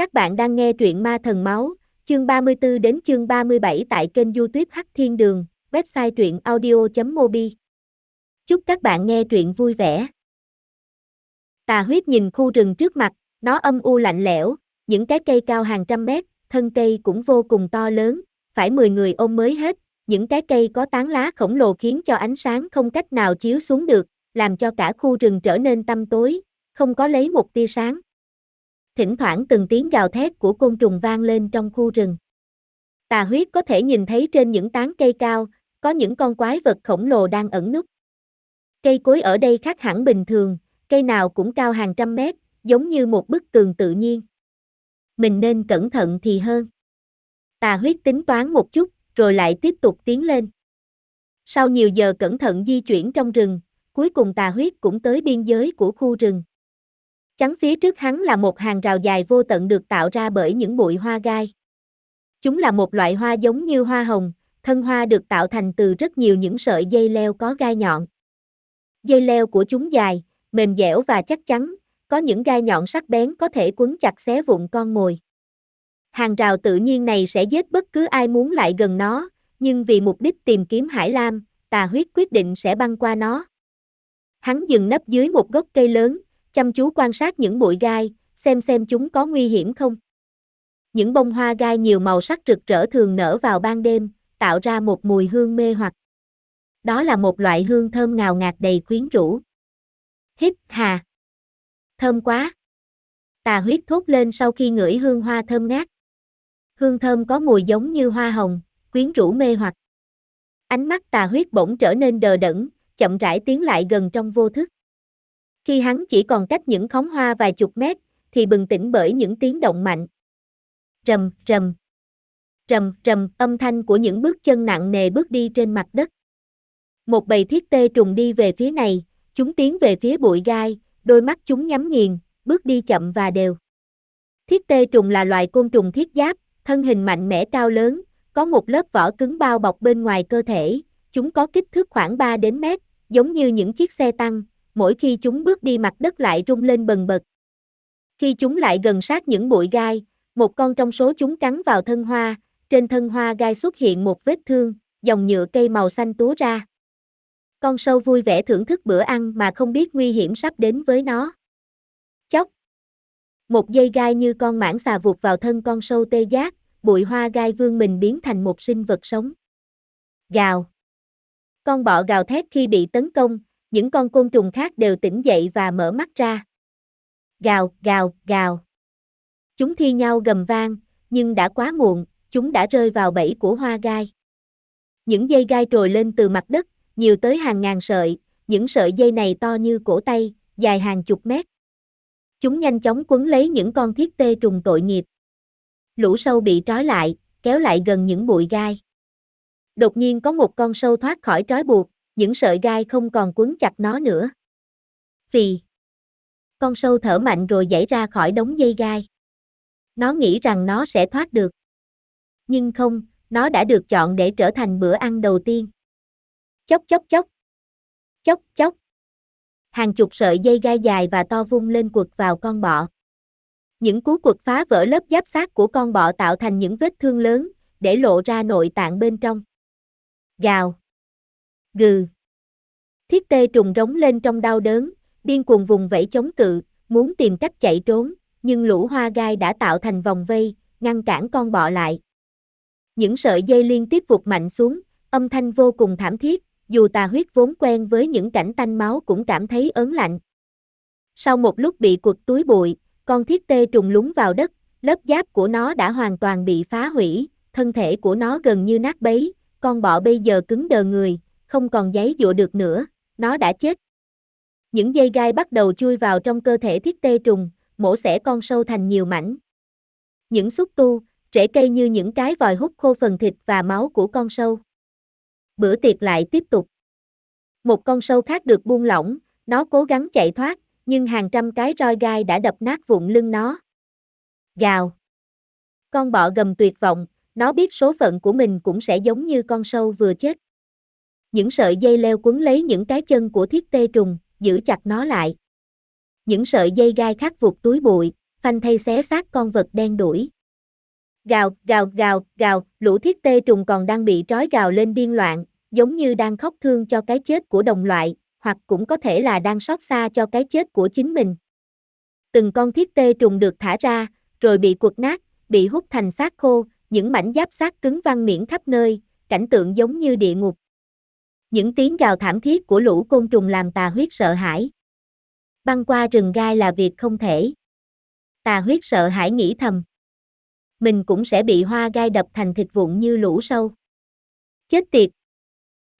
Các bạn đang nghe truyện Ma Thần Máu, chương 34 đến chương 37 tại kênh youtube Hắc Thiên Đường, website truyện audio.mobi. Chúc các bạn nghe truyện vui vẻ. Tà huyết nhìn khu rừng trước mặt, nó âm u lạnh lẽo, những cái cây cao hàng trăm mét, thân cây cũng vô cùng to lớn, phải 10 người ôm mới hết, những cái cây có tán lá khổng lồ khiến cho ánh sáng không cách nào chiếu xuống được, làm cho cả khu rừng trở nên tăm tối, không có lấy một tia sáng. Thỉnh thoảng từng tiếng gào thét của côn trùng vang lên trong khu rừng. Tà huyết có thể nhìn thấy trên những tán cây cao, có những con quái vật khổng lồ đang ẩn núp. Cây cối ở đây khác hẳn bình thường, cây nào cũng cao hàng trăm mét, giống như một bức tường tự nhiên. Mình nên cẩn thận thì hơn. Tà huyết tính toán một chút, rồi lại tiếp tục tiến lên. Sau nhiều giờ cẩn thận di chuyển trong rừng, cuối cùng tà huyết cũng tới biên giới của khu rừng. Chắn phía trước hắn là một hàng rào dài vô tận được tạo ra bởi những bụi hoa gai. Chúng là một loại hoa giống như hoa hồng, thân hoa được tạo thành từ rất nhiều những sợi dây leo có gai nhọn. Dây leo của chúng dài, mềm dẻo và chắc chắn, có những gai nhọn sắc bén có thể quấn chặt xé vụn con mồi. Hàng rào tự nhiên này sẽ giết bất cứ ai muốn lại gần nó, nhưng vì mục đích tìm kiếm hải lam, tà huyết quyết định sẽ băng qua nó. Hắn dừng nấp dưới một gốc cây lớn, chăm chú quan sát những bụi gai, xem xem chúng có nguy hiểm không. Những bông hoa gai nhiều màu sắc rực rỡ thường nở vào ban đêm, tạo ra một mùi hương mê hoặc. Đó là một loại hương thơm ngào ngạt đầy quyến rũ. Hít hà. Thơm quá. Tà huyết thốt lên sau khi ngửi hương hoa thơm ngát. Hương thơm có mùi giống như hoa hồng, quyến rũ mê hoặc. Ánh mắt tà huyết bỗng trở nên đờ đẫn, chậm rãi tiến lại gần trong vô thức. Khi hắn chỉ còn cách những khóm hoa vài chục mét, thì bừng tỉnh bởi những tiếng động mạnh. Rầm, rầm. Rầm, rầm, âm thanh của những bước chân nặng nề bước đi trên mặt đất. Một bầy thiết tê trùng đi về phía này, chúng tiến về phía bụi gai, đôi mắt chúng nhắm nghiền, bước đi chậm và đều. Thiết tê trùng là loài côn trùng thiết giáp, thân hình mạnh mẽ cao lớn, có một lớp vỏ cứng bao bọc bên ngoài cơ thể, chúng có kích thước khoảng 3 đến mét, giống như những chiếc xe tăng, mỗi khi chúng bước đi mặt đất lại rung lên bần bật. Khi chúng lại gần sát những bụi gai, một con trong số chúng cắn vào thân hoa, trên thân hoa gai xuất hiện một vết thương, dòng nhựa cây màu xanh túa ra. Con sâu vui vẻ thưởng thức bữa ăn mà không biết nguy hiểm sắp đến với nó. Chốc. Một dây gai như con mãng xà vụt vào thân con sâu tê giác, bụi hoa gai vương mình biến thành một sinh vật sống. Gào. Con bọ gào thét khi bị tấn công, những con côn trùng khác đều tỉnh dậy và mở mắt ra. Gào, gào, gào. Chúng thi nhau gầm vang, nhưng đã quá muộn, chúng đã rơi vào bẫy của hoa gai. Những dây gai trồi lên từ mặt đất, nhiều tới hàng ngàn sợi, những sợi dây này to như cổ tay, dài hàng chục mét. Chúng nhanh chóng quấn lấy những con thiết tê trùng tội nghiệp. Lũ sâu bị trói lại, kéo lại gần những bụi gai. Đột nhiên có một con sâu thoát khỏi trói buộc, những sợi gai không còn quấn chặt nó nữa. Vì Con sâu thở mạnh rồi nhảy ra khỏi đống dây gai. Nó nghĩ rằng nó sẽ thoát được. Nhưng không, nó đã được chọn để trở thành bữa ăn đầu tiên. Chốc chốc chốc. Chốc chốc. Hàng chục sợi dây gai dài và to vung lên quật vào con bọ. Những cú quật phá vỡ lớp giáp xác của con bọ tạo thành những vết thương lớn, để lộ ra nội tạng bên trong. Gào. Gừ. Thiết tê trùng rống lên trong đau đớn, điên cuồng vùng vẫy chống cự, muốn tìm cách chạy trốn, nhưng lũ hoa gai đã tạo thành vòng vây, ngăn cản con bọ lại. Những sợi dây liên tiếp vụt mạnh xuống, âm thanh vô cùng thảm thiết, dù tà huyết vốn quen với những cảnh tanh máu cũng cảm thấy ớn lạnh. Sau một lúc bị cuột túi bụi, con thiết tê trùng lúng vào đất, lớp giáp của nó đã hoàn toàn bị phá hủy, thân thể của nó gần như nát bấy, con bọ bây giờ cứng đờ người, không còn giấy dụa được nữa, nó đã chết. Những dây gai bắt đầu chui vào trong cơ thể thiết tê trùng, mổ xẻ con sâu thành nhiều mảnh. Những xúc tu, rễ cây như những cái vòi hút khô phần thịt và máu của con sâu. Bữa tiệc lại tiếp tục. Một con sâu khác được buông lỏng, nó cố gắng chạy thoát, nhưng hàng trăm cái roi gai đã đập nát vụn lưng nó. Gào. Con bọ gầm tuyệt vọng, nó biết số phận của mình cũng sẽ giống như con sâu vừa chết. Những sợi dây leo quấn lấy những cái chân của thiết tê trùng, giữ chặt nó lại. Những sợi dây gai khắc vụt túi bụi, phanh thay xé xác con vật đen đuổi. Gào, gào, gào, gào, lũ thiết tê trùng còn đang bị trói gào lên điên loạn, giống như đang khóc thương cho cái chết của đồng loại, hoặc cũng có thể là đang xót xa cho cái chết của chính mình. Từng con thiết tê trùng được thả ra, rồi bị quật nát, bị hút thành xác khô, những mảnh giáp xác cứng văng miễn khắp nơi, cảnh tượng giống như địa ngục. Những tiếng gào thảm thiết của lũ côn trùng làm tà huyết sợ hãi. Băng qua rừng gai là việc không thể. Tà huyết sợ hãi nghĩ thầm. Mình cũng sẽ bị hoa gai đập thành thịt vụn như lũ sâu. Chết tiệt!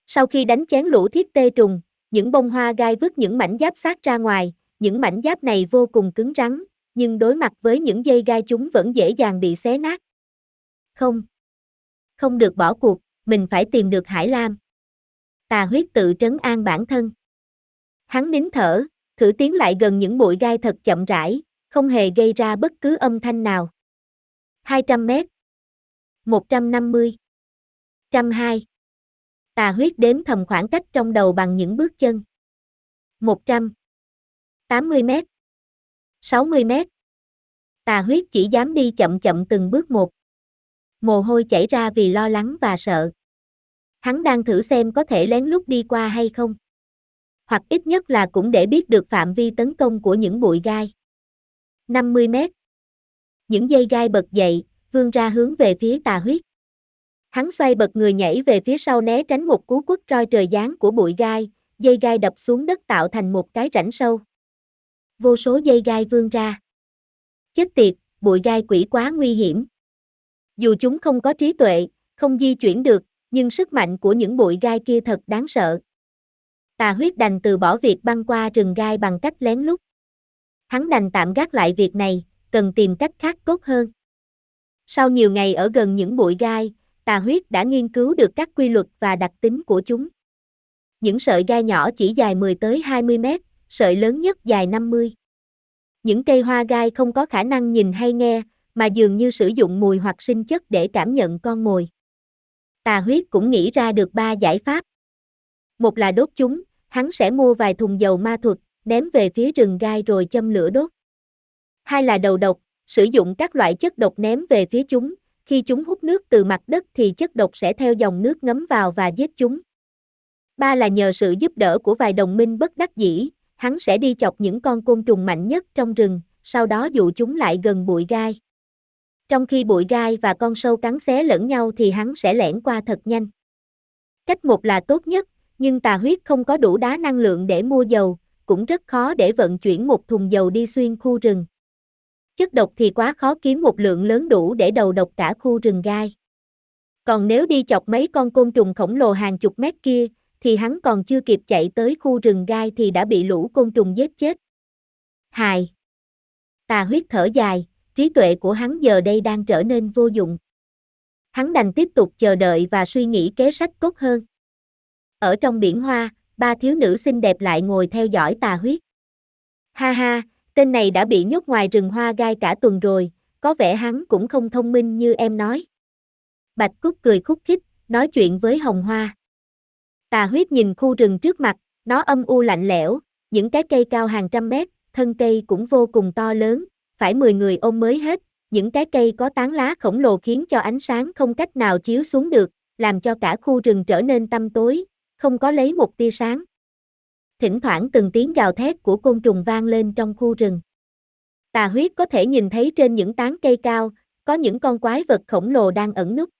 Sau khi đánh chén lũ thiết tê trùng, những bông hoa gai vứt những mảnh giáp sát ra ngoài, những mảnh giáp này vô cùng cứng rắn, nhưng đối mặt với những dây gai chúng vẫn dễ dàng bị xé nát. Không. Không được bỏ cuộc, mình phải tìm được Hải Lam. Tà huyết tự trấn an bản thân. Hắn nín thở, thử tiến lại gần những bụi gai thật chậm rãi, không hề gây ra bất cứ âm thanh nào. 200 mét. 150. 102. Tà huyết đếm thầm khoảng cách trong đầu bằng những bước chân. 100. 80 mét. 60 mét. Tà huyết chỉ dám đi chậm chậm từng bước một. Mồ hôi chảy ra vì lo lắng và sợ. Hắn đang thử xem có thể lén lút đi qua hay không. Hoặc ít nhất là cũng để biết được phạm vi tấn công của những bụi gai. 50 mét. Những dây gai bật dậy, vươn ra hướng về phía tà huyết. Hắn xoay bật người nhảy về phía sau né tránh một cú quất roi trời giáng của bụi gai, dây gai đập xuống đất tạo thành một cái rãnh sâu. Vô số dây gai vươn ra. Chết tiệt, bụi gai quỷ quá nguy hiểm. Dù chúng không có trí tuệ, không di chuyển được, nhưng sức mạnh của những bụi gai kia thật đáng sợ. Tà huyết đành từ bỏ việc băng qua rừng gai bằng cách lén lút. Hắn đành tạm gác lại việc này, cần tìm cách khác tốt hơn. Sau nhiều ngày ở gần những bụi gai, tà huyết đã nghiên cứu được các quy luật và đặc tính của chúng. Những sợi gai nhỏ chỉ dài 10 tới 20 mét, sợi lớn nhất dài 50. Những cây hoa gai không có khả năng nhìn hay nghe, mà dường như sử dụng mùi hoặc sinh chất để cảm nhận con mồi. Tà huyết cũng nghĩ ra được ba giải pháp. Một là đốt chúng, hắn sẽ mua vài thùng dầu ma thuật, ném về phía rừng gai rồi châm lửa đốt. Hai là đầu độc, sử dụng các loại chất độc ném về phía chúng, khi chúng hút nước từ mặt đất thì chất độc sẽ theo dòng nước ngấm vào và giết chúng. Ba là nhờ sự giúp đỡ của vài đồng minh bất đắc dĩ, hắn sẽ đi chọc những con côn trùng mạnh nhất trong rừng, sau đó dụ chúng lại gần bụi gai. Trong khi bụi gai và con sâu cắn xé lẫn nhau thì hắn sẽ lẻn qua thật nhanh. Cách một là tốt nhất, nhưng tà huyết không có đủ đá năng lượng để mua dầu, cũng rất khó để vận chuyển một thùng dầu đi xuyên khu rừng. Chất độc thì quá khó kiếm một lượng lớn đủ để đầu độc cả khu rừng gai. Còn nếu đi chọc mấy con côn trùng khổng lồ hàng chục mét kia, thì hắn còn chưa kịp chạy tới khu rừng gai thì đã bị lũ côn trùng giết chết. Hài. Tà huyết thở dài, trí tuệ của hắn giờ đây đang trở nên vô dụng. Hắn đành tiếp tục chờ đợi và suy nghĩ kế sách tốt hơn. Ở trong biển hoa, ba thiếu nữ xinh đẹp lại ngồi theo dõi tà huyết. Ha ha, tên này đã bị nhốt ngoài rừng hoa gai cả tuần rồi, có vẻ hắn cũng không thông minh như em nói. Bạch Cúc cười khúc khích, nói chuyện với Hồng Hoa. Tà huyết nhìn khu rừng trước mặt, nó âm u lạnh lẽo, những cái cây cao hàng trăm mét, thân cây cũng vô cùng to lớn, phải 10 người ôm mới hết, những cái cây có tán lá khổng lồ khiến cho ánh sáng không cách nào chiếu xuống được, làm cho cả khu rừng trở nên tăm tối, không có lấy một tia sáng. Thỉnh thoảng từng tiếng gào thét của côn trùng vang lên trong khu rừng. Tà huyết có thể nhìn thấy trên những tán cây cao, có những con quái vật khổng lồ đang ẩn núp.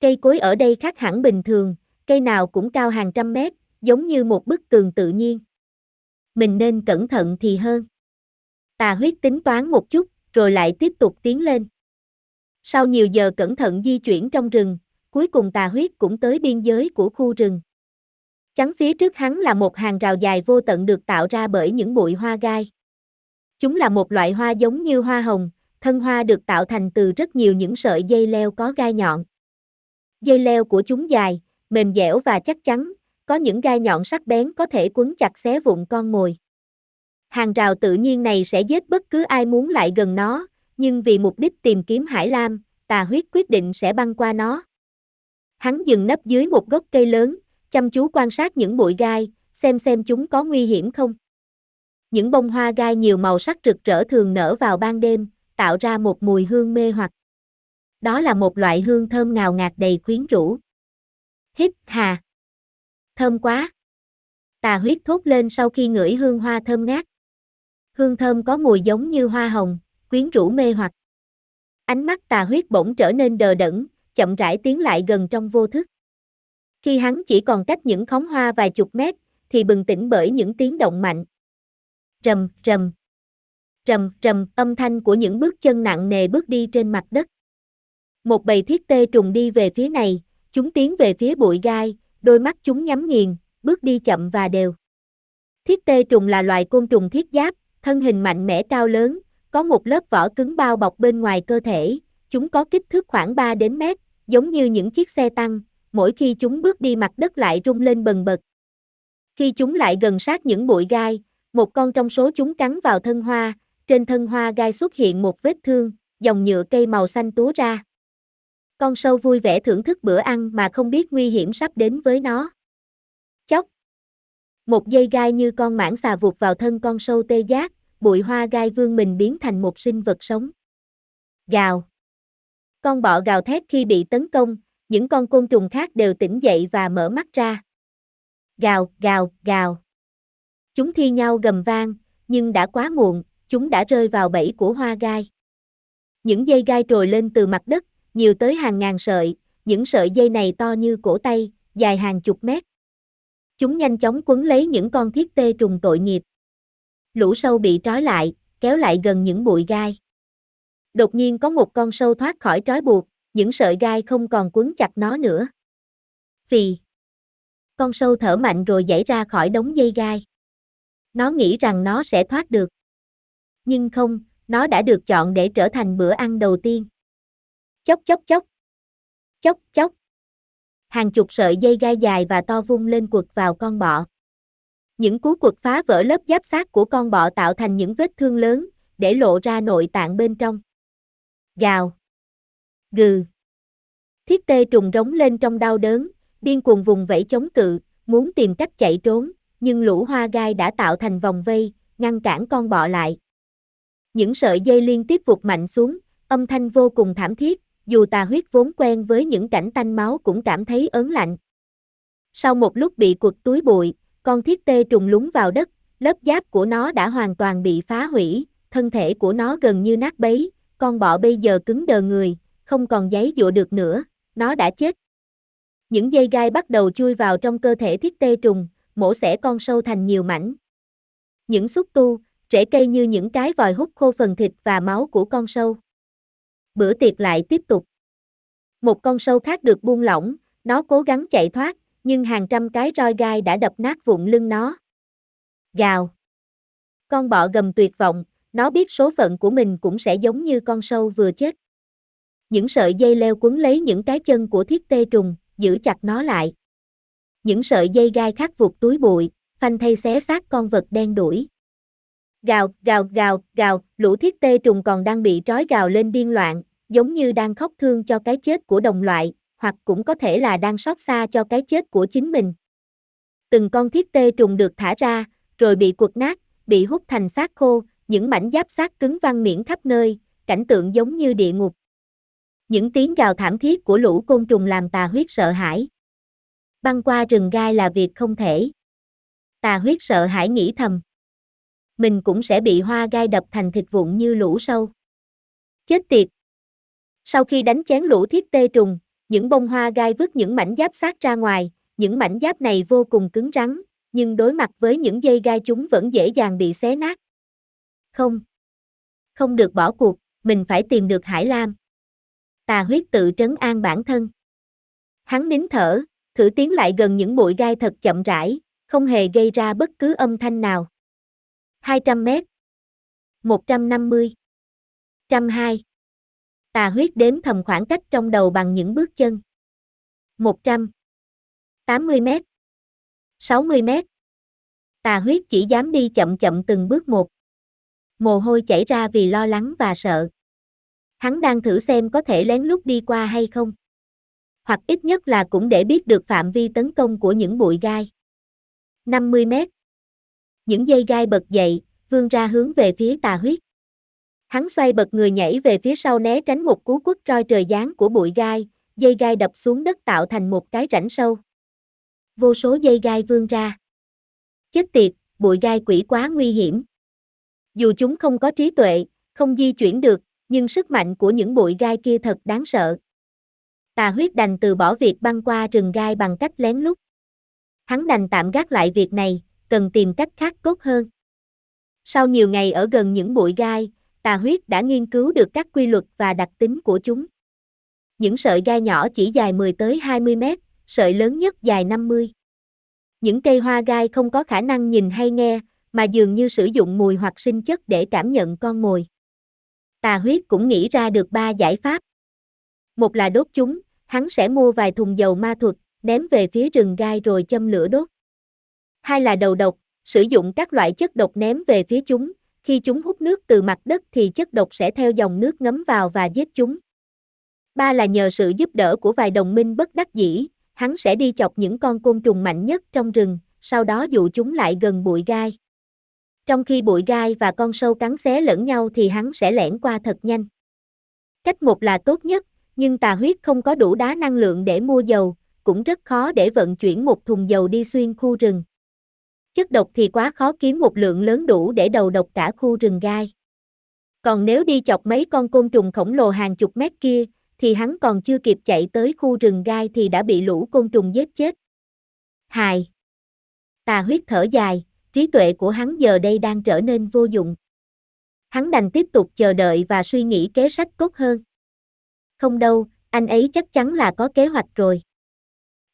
Cây cối ở đây khác hẳn bình thường, cây nào cũng cao hàng trăm mét, giống như một bức tường tự nhiên. Mình nên cẩn thận thì hơn. Tà huyết tính toán một chút, rồi lại tiếp tục tiến lên. Sau nhiều giờ cẩn thận di chuyển trong rừng, cuối cùng tà huyết cũng tới biên giới của khu rừng. Chắn phía trước hắn là một hàng rào dài vô tận được tạo ra bởi những bụi hoa gai. Chúng là một loại hoa giống như hoa hồng, thân hoa được tạo thành từ rất nhiều những sợi dây leo có gai nhọn. Dây leo của chúng dài, mềm dẻo và chắc chắn, có những gai nhọn sắc bén có thể quấn chặt xé vụn con mồi. Hàng rào tự nhiên này sẽ giết bất cứ ai muốn lại gần nó, nhưng vì mục đích tìm kiếm Hải Lam, tà huyết quyết định sẽ băng qua nó. Hắn dừng nấp dưới một gốc cây lớn, chăm chú quan sát những bụi gai, xem xem chúng có nguy hiểm không. Những bông hoa gai nhiều màu sắc rực rỡ thường nở vào ban đêm, tạo ra một mùi hương mê hoặc. Đó là một loại hương thơm ngào ngạt đầy quyến rũ. Hít hà. Thơm quá. Tà huyết thốt lên sau khi ngửi hương hoa thơm ngát. Hương thơm có mùi giống như hoa hồng, quyến rũ mê hoặc. Ánh mắt tà huyết bỗng trở nên đờ đẫn, chậm rãi tiến lại gần trong vô thức. Khi hắn chỉ còn cách những khóm hoa vài chục mét, thì bừng tỉnh bởi những tiếng động mạnh. Rầm, rầm. Rầm, rầm, âm thanh của những bước chân nặng nề bước đi trên mặt đất. Một bầy thiết tê trùng đi về phía này, chúng tiến về phía bụi gai, đôi mắt chúng nhắm nghiền, bước đi chậm và đều. Thiết tê trùng là loài côn trùng thiết giáp, thân hình mạnh mẽ cao lớn, có một lớp vỏ cứng bao bọc bên ngoài cơ thể, chúng có kích thước khoảng 3 đến mét, giống như những chiếc xe tăng, mỗi khi chúng bước đi mặt đất lại rung lên bần bật. Khi chúng lại gần sát những bụi gai, một con trong số chúng cắn vào thân hoa, trên thân hoa gai xuất hiện một vết thương, dòng nhựa cây màu xanh túa ra. Con sâu vui vẻ thưởng thức bữa ăn mà không biết nguy hiểm sắp đến với nó. Một dây gai như con mãng xà vụt vào thân con sâu tê giác, bụi hoa gai vương mình biến thành một sinh vật sống. Gào. Con bọ gào thét khi bị tấn công, những con côn trùng khác đều tỉnh dậy và mở mắt ra. Gào, gào, gào. Chúng thi nhau gầm vang, nhưng đã quá muộn, chúng đã rơi vào bẫy của hoa gai. Những dây gai trồi lên từ mặt đất, nhiều tới hàng ngàn sợi, những sợi dây này to như cổ tay, dài hàng chục mét. Chúng nhanh chóng quấn lấy những con thiết tê trùng tội nghiệp. Lũ sâu bị trói lại, kéo lại gần những bụi gai. Đột nhiên có một con sâu thoát khỏi trói buộc, những sợi gai không còn quấn chặt nó nữa. Phì. Con sâu thở mạnh rồi nhảy ra khỏi đống dây gai. Nó nghĩ rằng nó sẽ thoát được. Nhưng không, nó đã được chọn để trở thành bữa ăn đầu tiên. Chốc chốc chốc. Chốc chốc. Hàng chục sợi dây gai dài và to vung lên quật vào con bọ. Những cú quật phá vỡ lớp giáp xác của con bọ tạo thành những vết thương lớn, để lộ ra nội tạng bên trong. Gào. Gừ. Thiết tê trùng rống lên trong đau đớn, điên cuồng vùng vẫy chống cự, muốn tìm cách chạy trốn, nhưng lũ hoa gai đã tạo thành vòng vây, ngăn cản con bọ lại. Những sợi dây liên tiếp vụt mạnh xuống, âm thanh vô cùng thảm thiết, dù tà huyết vốn quen với những cảnh tanh máu cũng cảm thấy ớn lạnh. Sau một lúc bị quật túi bụi, con thiết tê trùng lúng vào đất, lớp giáp của nó đã hoàn toàn bị phá hủy, thân thể của nó gần như nát bấy, con bọ bây giờ cứng đờ người, không còn giấy dụa được nữa, nó đã chết. Những dây gai bắt đầu chui vào trong cơ thể thiết tê trùng, mổ xẻ con sâu thành nhiều mảnh. Những xúc tu, rễ cây như những cái vòi hút khô phần thịt và máu của con sâu. Bữa tiệc lại tiếp tục. Một con sâu khác được buông lỏng, nó cố gắng chạy thoát, nhưng hàng trăm cái roi gai đã đập nát vụn lưng nó. Gào. Con bọ gầm tuyệt vọng, nó biết số phận của mình cũng sẽ giống như con sâu vừa chết. Những sợi dây leo quấn lấy những cái chân của thiết tê trùng, giữ chặt nó lại. Những sợi dây gai khắc vụt túi bụi, phanh thay xé xác con vật đen đuổi. Gào, gào, gào, gào, lũ thiết tê trùng còn đang bị trói gào lên điên loạn, giống như đang khóc thương cho cái chết của đồng loại, hoặc cũng có thể là đang xót xa cho cái chết của chính mình. Từng con thiết tê trùng được thả ra, rồi bị quật nát, bị hút thành xác khô, những mảnh giáp xác cứng văng miễn khắp nơi, cảnh tượng giống như địa ngục. Những tiếng gào thảm thiết của lũ côn trùng làm tà huyết sợ hãi. Băng qua rừng gai là việc không thể. Tà huyết sợ hãi nghĩ thầm. Mình cũng sẽ bị hoa gai đập thành thịt vụn như lũ sâu. Chết tiệt. Sau khi đánh chén lũ thiết tê trùng, những bông hoa gai vứt những mảnh giáp sát ra ngoài, những mảnh giáp này vô cùng cứng rắn, nhưng đối mặt với những dây gai chúng vẫn dễ dàng bị xé nát. Không. Không được bỏ cuộc, mình phải tìm được Hải Lam. Tà huyết tự trấn an bản thân. Hắn nín thở, thử tiến lại gần những bụi gai thật chậm rãi, không hề gây ra bất cứ âm thanh nào. 200 mét. 150. 102. Tà huyết đếm thầm khoảng cách trong đầu bằng những bước chân. 100. 80 mét. 60 mét. Tà huyết chỉ dám đi chậm chậm từng bước một. Mồ hôi chảy ra vì lo lắng và sợ. Hắn đang thử xem có thể lén lút đi qua hay không. Hoặc ít nhất là cũng để biết được phạm vi tấn công của những bụi gai. 50 mét. Những dây gai bật dậy, vươn ra hướng về phía tà huyết. Hắn xoay bật người nhảy về phía sau né tránh một cú quất roi trời giáng của bụi gai, dây gai đập xuống đất tạo thành một cái rãnh sâu. Vô số dây gai vươn ra. Chết tiệt, bụi gai quỷ quá nguy hiểm. Dù chúng không có trí tuệ, không di chuyển được, nhưng sức mạnh của những bụi gai kia thật đáng sợ. Tà huyết đành từ bỏ việc băng qua rừng gai bằng cách lén lút. Hắn đành tạm gác lại việc này, cần tìm cách khác tốt hơn. Sau nhiều ngày ở gần những bụi gai, tà huyết đã nghiên cứu được các quy luật và đặc tính của chúng. Những sợi gai nhỏ chỉ dài 10 tới 20 mét, sợi lớn nhất dài 50. Những cây hoa gai không có khả năng nhìn hay nghe, mà dường như sử dụng mùi hoặc sinh chất để cảm nhận con mồi. Tà huyết cũng nghĩ ra được ba giải pháp. Một là đốt chúng, hắn sẽ mua vài thùng dầu ma thuật, ném về phía rừng gai rồi châm lửa đốt. Hai là đầu độc, sử dụng các loại chất độc ném về phía chúng, khi chúng hút nước từ mặt đất thì chất độc sẽ theo dòng nước ngấm vào và giết chúng. Ba là nhờ sự giúp đỡ của vài đồng minh bất đắc dĩ, hắn sẽ đi chọc những con côn trùng mạnh nhất trong rừng, sau đó dụ chúng lại gần bụi gai. Trong khi bụi gai và con sâu cắn xé lẫn nhau thì hắn sẽ lẻn qua thật nhanh. Cách một là tốt nhất, nhưng tà huyết không có đủ đá năng lượng để mua dầu, cũng rất khó để vận chuyển một thùng dầu đi xuyên khu rừng. Chất độc thì quá khó kiếm một lượng lớn đủ để đầu độc cả khu rừng gai. Còn nếu đi chọc mấy con côn trùng khổng lồ hàng chục mét kia, thì hắn còn chưa kịp chạy tới khu rừng gai thì đã bị lũ côn trùng giết chết. Hài. Tà huyết thở dài, trí tuệ của hắn giờ đây đang trở nên vô dụng. Hắn đành tiếp tục chờ đợi và suy nghĩ kế sách tốt hơn. Không đâu, anh ấy chắc chắn là có kế hoạch rồi.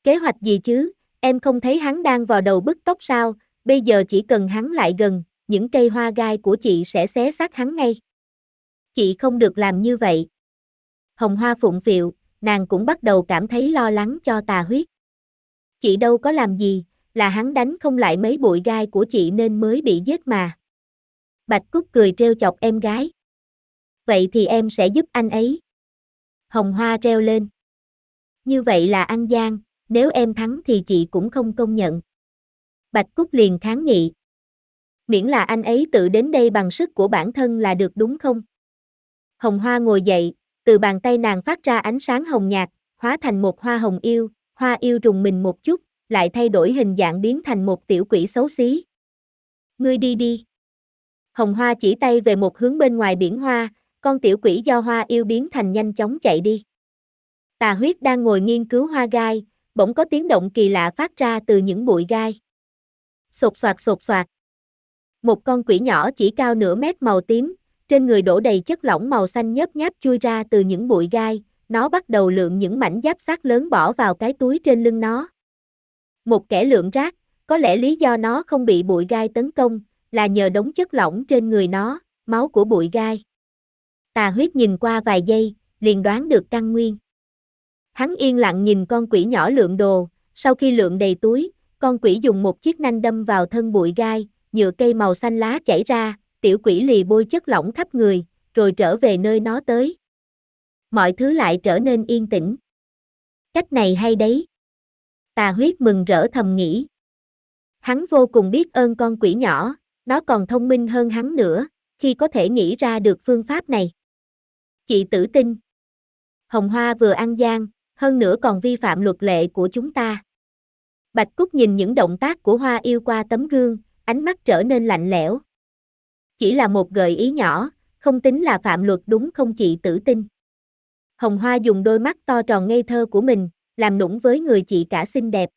Kế hoạch gì chứ, em không thấy hắn đang vào đầu bức tóc sao, bây giờ chỉ cần hắn lại gần, những cây hoa gai của chị sẽ xé xác hắn ngay. Chị không được làm như vậy. Hồng Hoa phụng phịu, nàng cũng bắt đầu cảm thấy lo lắng cho tà huyết. Chị đâu có làm gì, là hắn đánh không lại mấy bụi gai của chị nên mới bị giết mà. Bạch Cúc cười trêu chọc em gái. Vậy thì em sẽ giúp anh ấy. Hồng Hoa treo lên. Như vậy là ăn gian, nếu em thắng thì chị cũng không công nhận. Bạch Cúc liền kháng nghị. Miễn là anh ấy tự đến đây bằng sức của bản thân là được đúng không? Hồng Hoa ngồi dậy, từ bàn tay nàng phát ra ánh sáng hồng nhạt, hóa thành một hoa hồng yêu, hoa yêu rùng mình một chút, lại thay đổi hình dạng biến thành một tiểu quỷ xấu xí. Ngươi đi đi. Hồng Hoa chỉ tay về một hướng bên ngoài biển hoa, con tiểu quỷ do hoa yêu biến thành nhanh chóng chạy đi. Tà huyết đang ngồi nghiên cứu hoa gai, bỗng có tiếng động kỳ lạ phát ra từ những bụi gai. Sột soạt sột soạt. Một con quỷ nhỏ chỉ cao nửa mét màu tím, trên người đổ đầy chất lỏng màu xanh nhớp nháp chui ra từ những bụi gai, nó bắt đầu lượm những mảnh giáp xác lớn bỏ vào cái túi trên lưng nó. Một kẻ lượng rác, có lẽ lý do nó không bị bụi gai tấn công, là nhờ đống chất lỏng trên người nó, máu của bụi gai. Tà huyết nhìn qua vài giây, liền đoán được căn nguyên. Hắn yên lặng nhìn con quỷ nhỏ lượng đồ, sau khi lượng đầy túi, con quỷ dùng một chiếc nanh đâm vào thân bụi gai, nhựa cây màu xanh lá chảy ra, tiểu quỷ lì bôi chất lỏng khắp người, rồi trở về nơi nó tới. Mọi thứ lại trở nên yên tĩnh. Cách này hay đấy. Tà huyết mừng rỡ thầm nghĩ. Hắn vô cùng biết ơn con quỷ nhỏ, nó còn thông minh hơn hắn nữa, khi có thể nghĩ ra được phương pháp này. Chị tử tin. Hồng Hoa vừa ăn gian, hơn nữa còn vi phạm luật lệ của chúng ta. Bạch Cúc nhìn những động tác của Hoa yêu qua tấm gương, ánh mắt trở nên lạnh lẽo. Chỉ là một gợi ý nhỏ, không tính là phạm luật đúng không chị tử Tinh? Hồng Hoa dùng đôi mắt to tròn ngây thơ của mình, làm nũng với người chị cả xinh đẹp.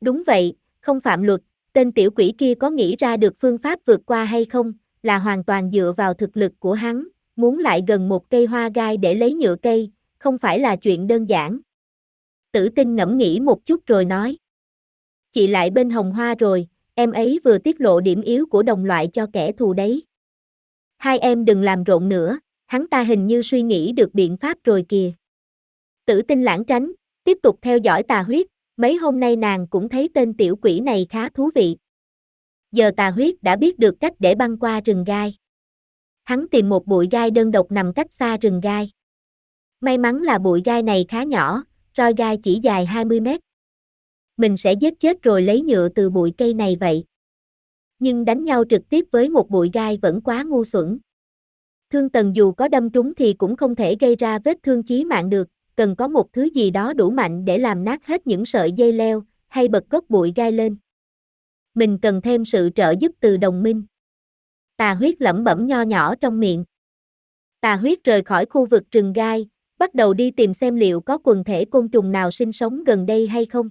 Đúng vậy, không phạm luật, tên tiểu quỷ kia có nghĩ ra được phương pháp vượt qua hay không, là hoàn toàn dựa vào thực lực của hắn, muốn lại gần một cây hoa gai để lấy nhựa cây, không phải là chuyện đơn giản. Tử tinh ngẫm nghĩ một chút rồi nói. Chị lại bên hồng hoa rồi, em ấy vừa tiết lộ điểm yếu của đồng loại cho kẻ thù đấy. Hai em đừng làm rộn nữa, hắn ta hình như suy nghĩ được biện pháp rồi kìa. Tử tinh lãng tránh, tiếp tục theo dõi tà huyết, mấy hôm nay nàng cũng thấy tên tiểu quỷ này khá thú vị. Giờ tà huyết đã biết được cách để băng qua rừng gai. Hắn tìm một bụi gai đơn độc nằm cách xa rừng gai. May mắn là bụi gai này khá nhỏ, roi gai chỉ dài 20 mét. Mình sẽ giết chết rồi lấy nhựa từ bụi cây này vậy. nhưng đánh nhau trực tiếp với một bụi gai vẫn quá ngu xuẩn. Thương tần dù có đâm trúng thì cũng không thể gây ra vết thương chí mạng được, cần có một thứ gì đó đủ mạnh để làm nát hết những sợi dây leo, hay bật gốc bụi gai lên. Mình cần thêm sự trợ giúp từ đồng minh. Tà huyết lẩm bẩm nho nhỏ trong miệng. Tà huyết rời khỏi khu vực rừng gai, bắt đầu đi tìm xem liệu có quần thể côn trùng nào sinh sống gần đây hay không.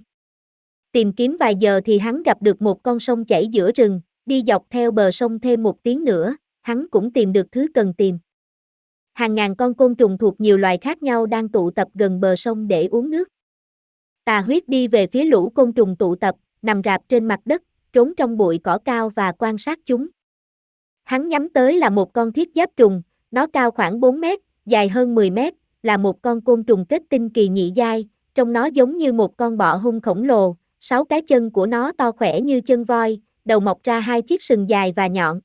Tìm kiếm vài giờ thì hắn gặp được một con sông chảy giữa rừng, đi dọc theo bờ sông thêm một tiếng nữa, hắn cũng tìm được thứ cần tìm. Hàng ngàn con côn trùng thuộc nhiều loài khác nhau đang tụ tập gần bờ sông để uống nước. Tà huyết đi về phía lũ côn trùng tụ tập, nằm rạp trên mặt đất, trốn trong bụi cỏ cao và quan sát chúng. Hắn nhắm tới là một con thiết giáp trùng, nó cao khoảng 4 mét, dài hơn 10 mét, là một con côn trùng kết tinh kỳ nhị giai, trông nó giống như một con bọ hung khổng lồ, sáu cái chân của nó to khỏe như chân voi, đầu mọc ra hai chiếc sừng dài và nhọn.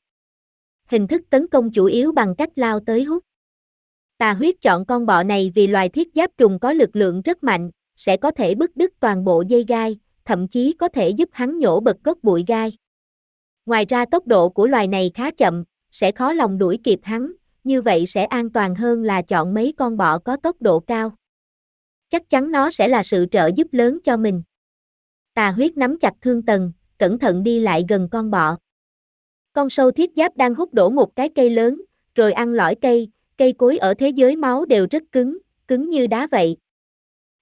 Hình thức tấn công chủ yếu bằng cách lao tới hút. Tà huyết chọn con bọ này vì loài thiết giáp trùng có lực lượng rất mạnh, sẽ có thể bứt đứt toàn bộ dây gai, thậm chí có thể giúp hắn nhổ bật gốc bụi gai. Ngoài ra tốc độ của loài này khá chậm, sẽ khó lòng đuổi kịp hắn, như vậy sẽ an toàn hơn là chọn mấy con bọ có tốc độ cao. Chắc chắn nó sẽ là sự trợ giúp lớn cho mình. Tà huyết nắm chặt thương tần, cẩn thận đi lại gần con bọ. Con sâu thiết giáp đang hút đổ một cái cây lớn, rồi ăn lõi cây, cây cối ở thế giới máu đều rất cứng, cứng như đá vậy.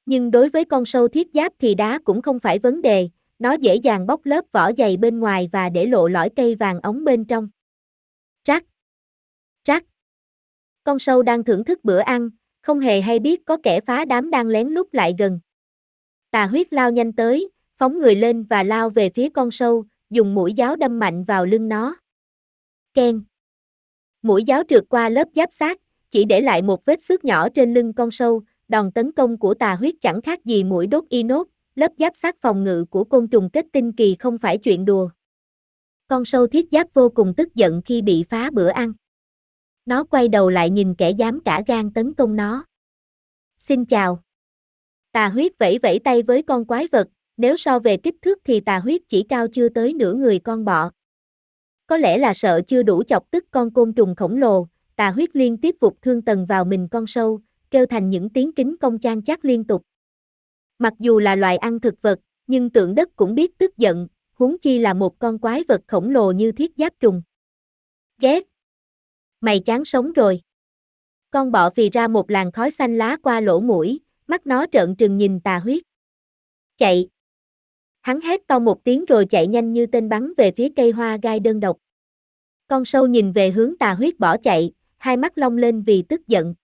Nhưng đối với con sâu thiết giáp thì đá cũng không phải vấn đề, nó dễ dàng bóc lớp vỏ dày bên ngoài và để lộ lõi cây vàng ống bên trong. Rắc. Rắc. Con sâu đang thưởng thức bữa ăn, không hề hay biết có kẻ phá đám đang lén lút lại gần. Tà huyết lao nhanh tới, phóng người lên và lao về phía con sâu, dùng mũi giáo đâm mạnh vào lưng nó. Ken. Mũi giáo trượt qua lớp giáp xác, chỉ để lại một vết xước nhỏ trên lưng con sâu, đòn tấn công của tà huyết chẳng khác gì mũi đốt inox, lớp giáp xác phòng ngự của côn trùng kết tinh kỳ không phải chuyện đùa. Con sâu thiết giáp vô cùng tức giận khi bị phá bữa ăn. Nó quay đầu lại nhìn kẻ dám cả gan tấn công nó. Xin chào. Tà huyết vẫy vẫy tay với con quái vật, nếu so về kích thước thì tà huyết chỉ cao chưa tới nửa người con bọ. Có lẽ là sợ chưa đủ chọc tức con côn trùng khổng lồ, tà huyết liên tiếp vụt thương tần vào mình con sâu, kêu thành những tiếng kính công chan chắc liên tục. Mặc dù là loài ăn thực vật, nhưng tượng đất cũng biết tức giận, huống chi là một con quái vật khổng lồ như thiết giáp trùng. Ghét! Mày chán sống rồi. Con bọ phì ra một làn khói xanh lá qua lỗ mũi, mắt nó trợn trừng nhìn tà huyết. Chạy! Hắn hét to một tiếng rồi chạy nhanh như tên bắn về phía cây hoa gai đơn độc. Con sâu nhìn về hướng tà huyết bỏ chạy, hai mắt long lên vì tức giận.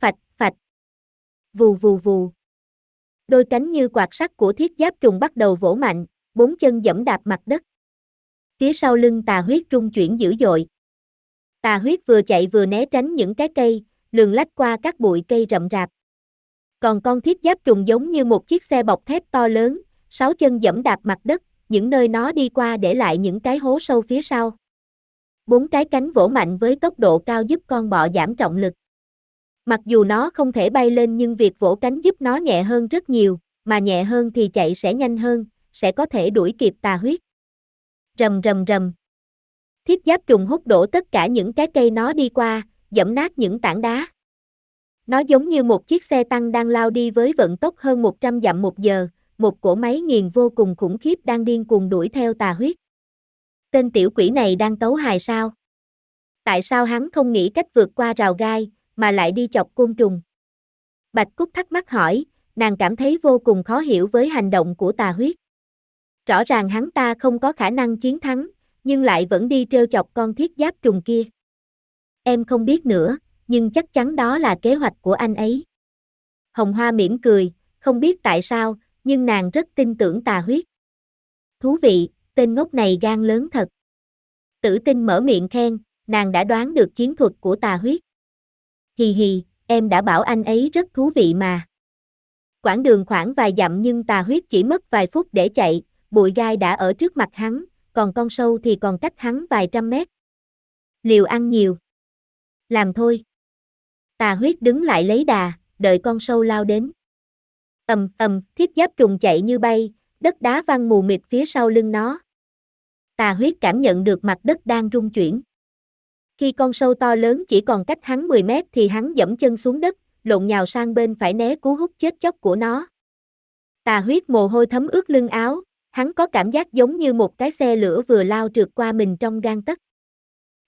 Phạch, phạch. Vù vù vù. Đôi cánh như quạt sắt của thiết giáp trùng bắt đầu vỗ mạnh, bốn chân dẫm đạp mặt đất. Phía sau lưng tà huyết rung chuyển dữ dội. Tà huyết vừa chạy vừa né tránh những cái cây, lường lách qua các bụi cây rậm rạp. Còn con thiết giáp trùng giống như một chiếc xe bọc thép to lớn, sáu chân dẫm đạp mặt đất, những nơi nó đi qua để lại những cái hố sâu phía sau. Bốn cái cánh vỗ mạnh với tốc độ cao giúp con bọ giảm trọng lực. Mặc dù nó không thể bay lên nhưng việc vỗ cánh giúp nó nhẹ hơn rất nhiều, mà nhẹ hơn thì chạy sẽ nhanh hơn, sẽ có thể đuổi kịp tà huyết. Rầm rầm rầm. Thiết giáp trùng hút đổ tất cả những cái cây nó đi qua, dẫm nát những tảng đá. Nó giống như một chiếc xe tăng đang lao đi với vận tốc hơn 100 dặm một giờ, một cỗ máy nghiền vô cùng khủng khiếp đang điên cuồng đuổi theo tà huyết. Tên tiểu quỷ này đang tấu hài sao? Tại sao hắn không nghĩ cách vượt qua rào gai, mà lại đi chọc côn trùng? Bạch Cúc thắc mắc hỏi, nàng cảm thấy vô cùng khó hiểu với hành động của tà huyết. Rõ ràng hắn ta không có khả năng chiến thắng, nhưng lại vẫn đi trêu chọc con thiết giáp trùng kia. Em không biết nữa, nhưng chắc chắn đó là kế hoạch của anh ấy. Hồng Hoa mỉm cười, không biết tại sao, nhưng nàng rất tin tưởng tà huyết. Thú vị, tên ngốc này gan lớn thật. Tử tinh mở miệng khen, nàng đã đoán được chiến thuật của tà huyết. Hì hì, em đã bảo anh ấy rất thú vị mà. Quãng đường khoảng vài dặm nhưng tà huyết chỉ mất vài phút để chạy, bụi gai đã ở trước mặt hắn, còn con sâu thì còn cách hắn vài trăm mét. Liều ăn nhiều. Làm thôi. Tà huyết đứng lại lấy đà, đợi con sâu lao đến ầm ầm, thiết giáp trùng chạy như bay, đất đá văng mù mịt phía sau lưng nó. Tà huyết cảm nhận được mặt đất đang rung chuyển. Khi con sâu to lớn chỉ còn cách hắn 10 mét thì hắn dẫm chân xuống đất, lộn nhào sang bên phải né cú hút chết chóc của nó. Tà huyết mồ hôi thấm ướt lưng áo, hắn có cảm giác giống như một cái xe lửa vừa lao trượt qua mình trong gan tấc.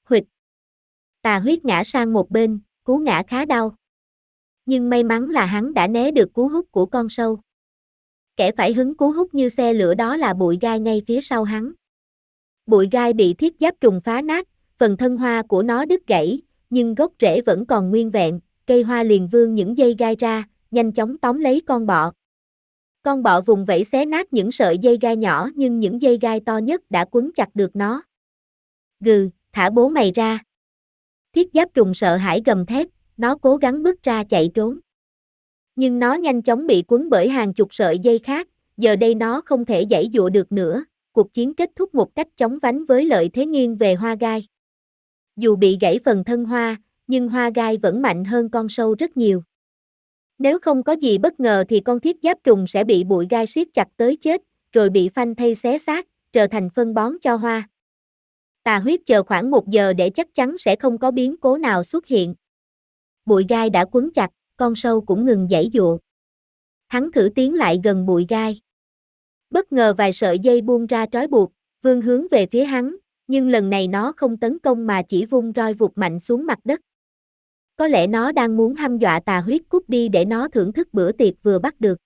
Huyệt. Tà huyết ngã sang một bên, cú ngã khá đau. Nhưng may mắn là hắn đã né được cú hút của con sâu. Kẻ phải hứng cú hút như xe lửa đó là bụi gai ngay phía sau hắn. Bụi gai bị thiết giáp trùng phá nát, phần thân hoa của nó đứt gãy, nhưng gốc rễ vẫn còn nguyên vẹn, cây hoa liền vương những dây gai ra, nhanh chóng tóm lấy con bọ. Con bọ vùng vẫy xé nát những sợi dây gai nhỏ nhưng những dây gai to nhất đã quấn chặt được nó. Gừ, thả bố mày ra. Thiết giáp trùng sợ hãi gầm thét, nó cố gắng bước ra chạy trốn. Nhưng nó nhanh chóng bị cuốn bởi hàng chục sợi dây khác, giờ đây nó không thể giãy dụa được nữa, cuộc chiến kết thúc một cách chóng vánh với lợi thế nghiêng về hoa gai. Dù bị gãy phần thân hoa, nhưng hoa gai vẫn mạnh hơn con sâu rất nhiều. Nếu không có gì bất ngờ thì con thiết giáp trùng sẽ bị bụi gai siết chặt tới chết, rồi bị phanh thây xé xác, trở thành phân bón cho hoa. Tà huyết chờ khoảng một giờ để chắc chắn sẽ không có biến cố nào xuất hiện. Bụi gai đã quấn chặt, con sâu cũng ngừng giãy dụa. Hắn thử tiến lại gần bụi gai. Bất ngờ vài sợi dây buông ra trói buộc, vương hướng về phía hắn, nhưng lần này nó không tấn công mà chỉ vung roi vụt mạnh xuống mặt đất. Có lẽ nó đang muốn hăm dọa tà huyết cút đi để nó thưởng thức bữa tiệc vừa bắt được.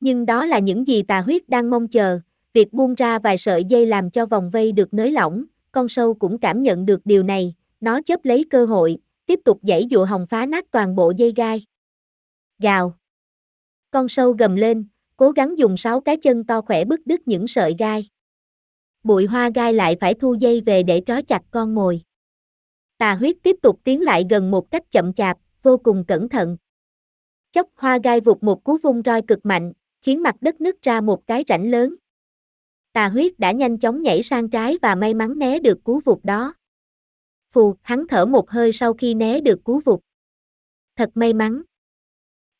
Nhưng đó là những gì tà huyết đang mong chờ, việc buông ra vài sợi dây làm cho vòng vây được nới lỏng, con sâu cũng cảm nhận được điều này, nó chấp lấy cơ hội, tiếp tục giãy dụa hồng phá nát toàn bộ dây gai. Gào. Con sâu gầm lên, cố gắng dùng sáu cái chân to khỏe bứt đứt những sợi gai. Bụi hoa gai lại phải thu dây về để trói chặt con mồi. Tà huyết tiếp tục tiến lại gần một cách chậm chạp, vô cùng cẩn thận. Chốc hoa gai vụt một cú vung roi cực mạnh, khiến mặt đất nứt ra một cái rãnh lớn. Tà huyết đã nhanh chóng nhảy sang trái và may mắn né được cú vụt đó. Phù, hắn thở một hơi sau khi né được cú vụt. Thật may mắn.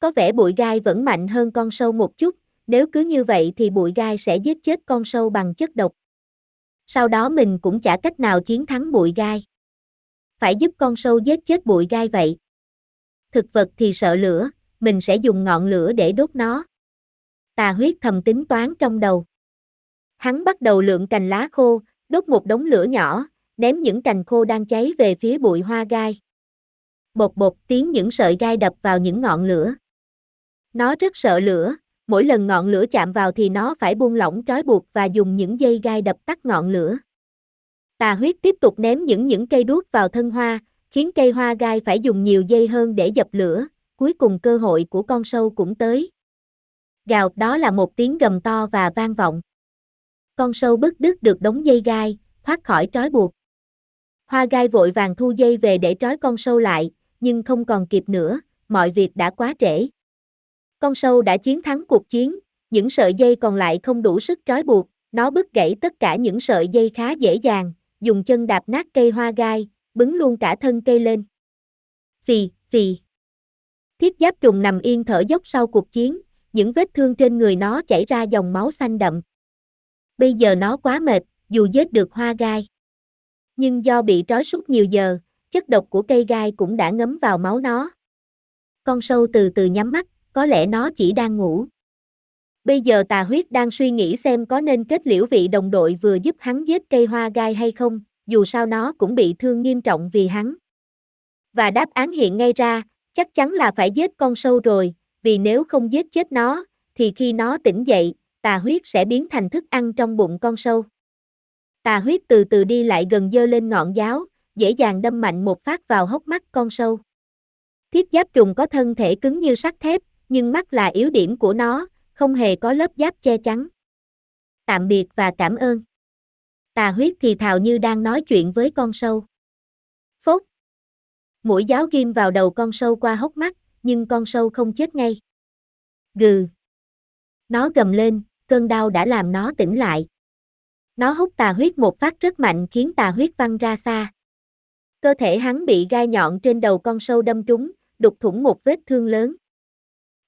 Có vẻ bụi gai vẫn mạnh hơn con sâu một chút, nếu cứ như vậy thì bụi gai sẽ giết chết con sâu bằng chất độc. Sau đó mình cũng chả cách nào chiến thắng bụi gai. Phải giúp con sâu giết chết bụi gai vậy. Thực vật thì sợ lửa, mình sẽ dùng ngọn lửa để đốt nó. Tà huyết thầm tính toán trong đầu. Hắn bắt đầu lượng cành lá khô, đốt một đống lửa nhỏ, ném những cành khô đang cháy về phía bụi hoa gai. Bột bột tiếng những sợi gai đập vào những ngọn lửa. Nó rất sợ lửa, mỗi lần ngọn lửa chạm vào thì nó phải buông lỏng trói buộc và dùng những dây gai đập tắt ngọn lửa. Tà huyết tiếp tục ném những những cây đuốc vào thân hoa, khiến cây hoa gai phải dùng nhiều dây hơn để dập lửa, cuối cùng cơ hội của con sâu cũng tới. Gào đó là một tiếng gầm to và vang vọng. Con sâu bứt đứt được đống dây gai, thoát khỏi trói buộc. Hoa gai vội vàng thu dây về để trói con sâu lại, nhưng không còn kịp nữa, mọi việc đã quá trễ. Con sâu đã chiến thắng cuộc chiến, những sợi dây còn lại không đủ sức trói buộc, nó bứt gãy tất cả những sợi dây khá dễ dàng, dùng chân đạp nát cây hoa gai, bứng luôn cả thân cây lên. Phì, phì. Thiết giáp trùng nằm yên thở dốc sau cuộc chiến, những vết thương trên người nó chảy ra dòng máu xanh đậm. Bây giờ nó quá mệt, dù giết được hoa gai. Nhưng do bị trói suốt nhiều giờ, chất độc của cây gai cũng đã ngấm vào máu nó. Con sâu từ từ nhắm mắt, có lẽ nó chỉ đang ngủ. Bây giờ tà huyết đang suy nghĩ xem có nên kết liễu vị đồng đội vừa giúp hắn giết cây hoa gai hay không, dù sao nó cũng bị thương nghiêm trọng vì hắn. Và đáp án hiện ngay ra, chắc chắn là phải giết con sâu rồi, vì nếu không giết chết nó, thì khi nó tỉnh dậy, tà huyết sẽ biến thành thức ăn trong bụng con sâu. Tà huyết từ từ đi lại gần dơ lên ngọn giáo, dễ dàng đâm mạnh một phát vào hốc mắt con sâu. Thiết giáp trùng có thân thể cứng như sắt thép, nhưng mắt là yếu điểm của nó, không hề có lớp giáp che chắn. Tạm biệt và cảm ơn. Tà huyết thì thào như đang nói chuyện với con sâu. Phốt. Mũi giáo ghim vào đầu con sâu qua hốc mắt, nhưng con sâu không chết ngay. Gừ. Nó gầm lên, cơn đau đã làm nó tỉnh lại. Nó hút tà huyết một phát rất mạnh khiến tà huyết văng ra xa. Cơ thể hắn bị gai nhọn trên đầu con sâu đâm trúng, đục thủng một vết thương lớn.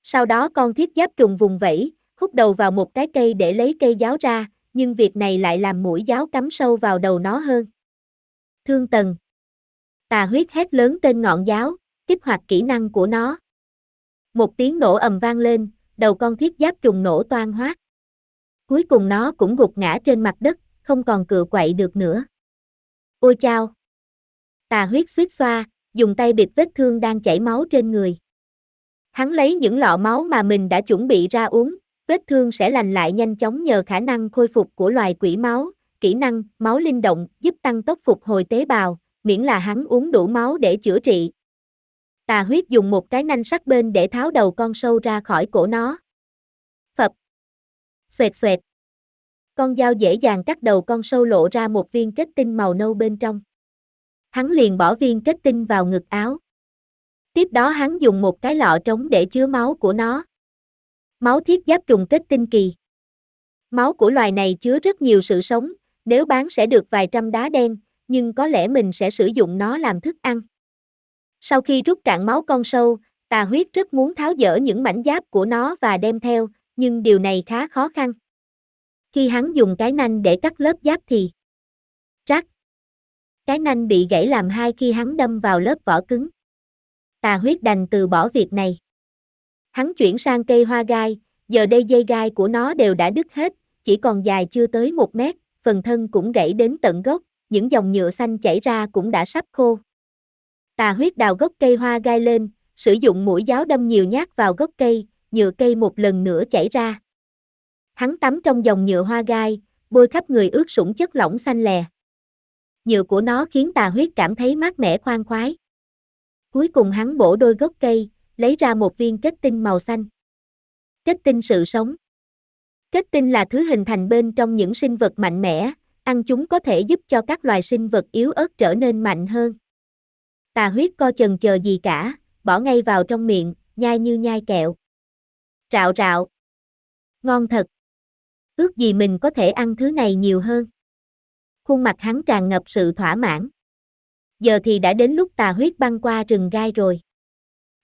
Sau đó con thiết giáp trùng vùng vẫy, hút đầu vào một cái cây để lấy cây giáo ra, nhưng việc này lại làm mũi giáo cắm sâu vào đầu nó hơn. Thương tần. Tà huyết hét lớn tên ngọn giáo, kích hoạt kỹ năng của nó. Một tiếng nổ ầm vang lên, đầu con thiết giáp trùng nổ toan hoát. Cuối cùng nó cũng gục ngã trên mặt đất, không còn cựa quậy được nữa. Ôi chao! Tà huyết suýt xoa, dùng tay bịt vết thương đang chảy máu trên người. Hắn lấy những lọ máu mà mình đã chuẩn bị ra uống, vết thương sẽ lành lại nhanh chóng nhờ khả năng khôi phục của loài quỷ máu, kỹ năng máu linh động giúp tăng tốc phục hồi tế bào, miễn là hắn uống đủ máu để chữa trị. Tà huyết dùng một cái nanh sắc bên để tháo đầu con sâu ra khỏi cổ nó. Xoẹt xoẹt. Con dao dễ dàng cắt đầu con sâu lộ ra một viên kết tinh màu nâu bên trong. Hắn liền bỏ viên kết tinh vào ngực áo. Tiếp đó hắn dùng một cái lọ trống để chứa máu của nó. Máu thiết giáp trùng kết tinh kỳ. Máu của loài này chứa rất nhiều sự sống, nếu bán sẽ được vài trăm đá đen, nhưng có lẽ mình sẽ sử dụng nó làm thức ăn. Sau khi rút cạn máu con sâu, tà huyết rất muốn tháo dỡ những mảnh giáp của nó và đem theo, nhưng điều này khá khó khăn. Khi hắn dùng cái nanh để cắt lớp giáp thì rắc. Cái nanh bị gãy làm hai khi hắn đâm vào lớp vỏ cứng. Tà huyết đành từ bỏ việc này. Hắn chuyển sang cây hoa gai, giờ đây dây gai của nó đều đã đứt hết, chỉ còn dài chưa tới một mét, phần thân cũng gãy đến tận gốc, những dòng nhựa xanh chảy ra cũng đã sắp khô. Tà huyết đào gốc cây hoa gai lên, sử dụng mũi giáo đâm nhiều nhát vào gốc cây, nhựa cây một lần nữa chảy ra. Hắn tắm trong dòng nhựa hoa gai, bôi khắp người ướt sũng chất lỏng xanh lè. Nhựa của nó khiến tà huyết cảm thấy mát mẻ khoan khoái. Cuối cùng hắn bổ đôi gốc cây, lấy ra một viên kết tinh màu xanh. Kết tinh sự sống. Kết tinh là thứ hình thành bên trong những sinh vật mạnh mẽ, ăn chúng có thể giúp cho các loài sinh vật yếu ớt trở nên mạnh hơn. Tà huyết co chần chờ gì cả, bỏ ngay vào trong miệng, nhai như nhai kẹo. Rạo rạo. Ngon thật. Ước gì mình có thể ăn thứ này nhiều hơn. Khuôn mặt hắn tràn ngập sự thỏa mãn. Giờ thì đã đến lúc tà huyết băng qua rừng gai rồi.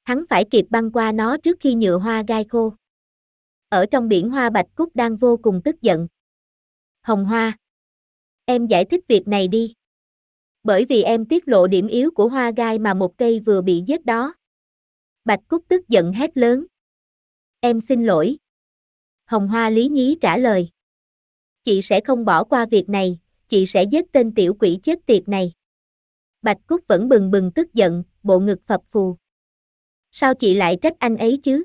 Hắn phải kịp băng qua nó trước khi nhựa hoa gai khô. Ở trong biển hoa bạch cúc đang vô cùng tức giận. Hồng hoa. Em giải thích việc này đi. Bởi vì em tiết lộ điểm yếu của hoa gai mà một cây vừa bị giết đó. Bạch Cúc tức giận hét lớn. Em xin lỗi. Hồng Hoa lý nhí trả lời. Chị sẽ không bỏ qua việc này, chị sẽ giết tên tiểu quỷ chết tiệt này. Bạch Cúc vẫn bừng bừng tức giận, bộ ngực phập phù. Sao chị lại trách anh ấy chứ?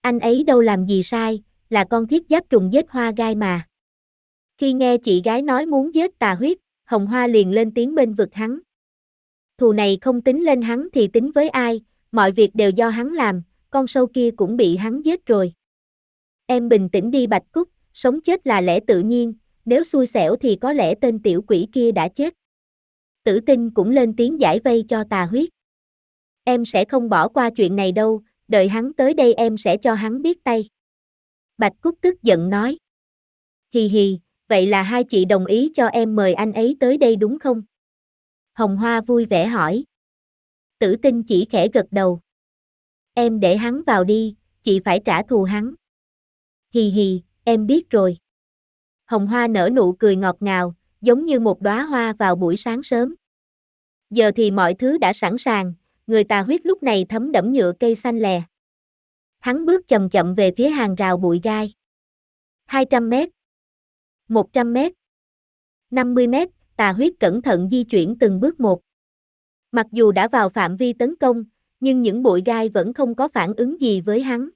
Anh ấy đâu làm gì sai, là con thiết giáp trùng giết hoa gai mà. Khi nghe chị gái nói muốn giết tà huyết, Hồng Hoa liền lên tiếng bên vực hắn. Thù này không tính lên hắn thì tính với ai, mọi việc đều do hắn làm, con sâu kia cũng bị hắn giết rồi. Em bình tĩnh đi Bạch Cúc, sống chết là lẽ tự nhiên, nếu xui xẻo thì có lẽ tên tiểu quỷ kia đã chết. Tử tinh cũng lên tiếng giải vây cho tà huyết. Em sẽ không bỏ qua chuyện này đâu, đợi hắn tới đây em sẽ cho hắn biết tay. Bạch Cúc tức giận nói. Hì hì, vậy là hai chị đồng ý cho em mời anh ấy tới đây đúng không? Hồng Hoa vui vẻ hỏi. Tử tinh chỉ khẽ gật đầu. Em để hắn vào đi, chị phải trả thù hắn. Hì hì, em biết rồi. Hồng Hoa nở nụ cười ngọt ngào, giống như một đóa hoa vào buổi sáng sớm. Giờ thì mọi thứ đã sẵn sàng, người tà huyết lúc này thấm đẫm nhựa cây xanh lè. Hắn bước chậm chậm về phía hàng rào bụi gai. 200 mét, 100 mét, 50 mét, tà huyết cẩn thận di chuyển từng bước một. Mặc dù đã vào phạm vi tấn công, nhưng những bụi gai vẫn không có phản ứng gì với hắn.